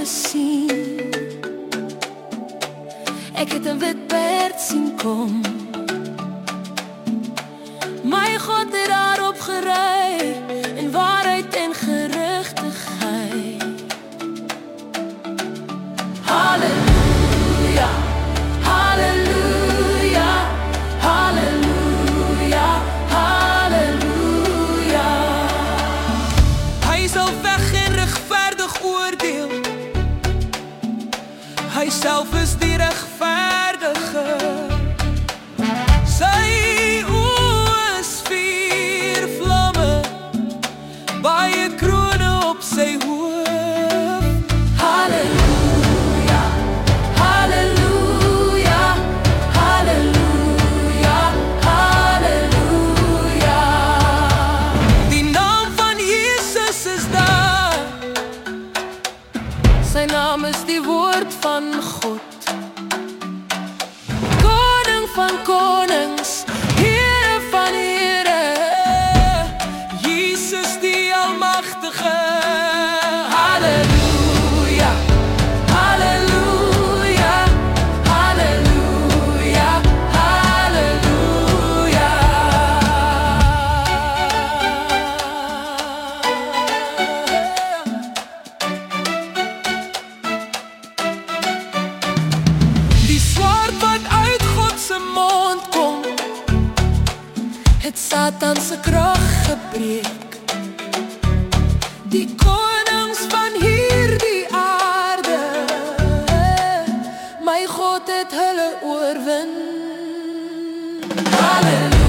gesien Ek het 'n wit perd sien kom My God het daarop gery Hy self is die regverdige. Sy oë is vuur vlamme. Baie krone op sy naam is die woord van God. Koning van konings, Het Satan se krag gebreek. Die konings van hierdie aarde. My God het hulle oorwin. Halleluja.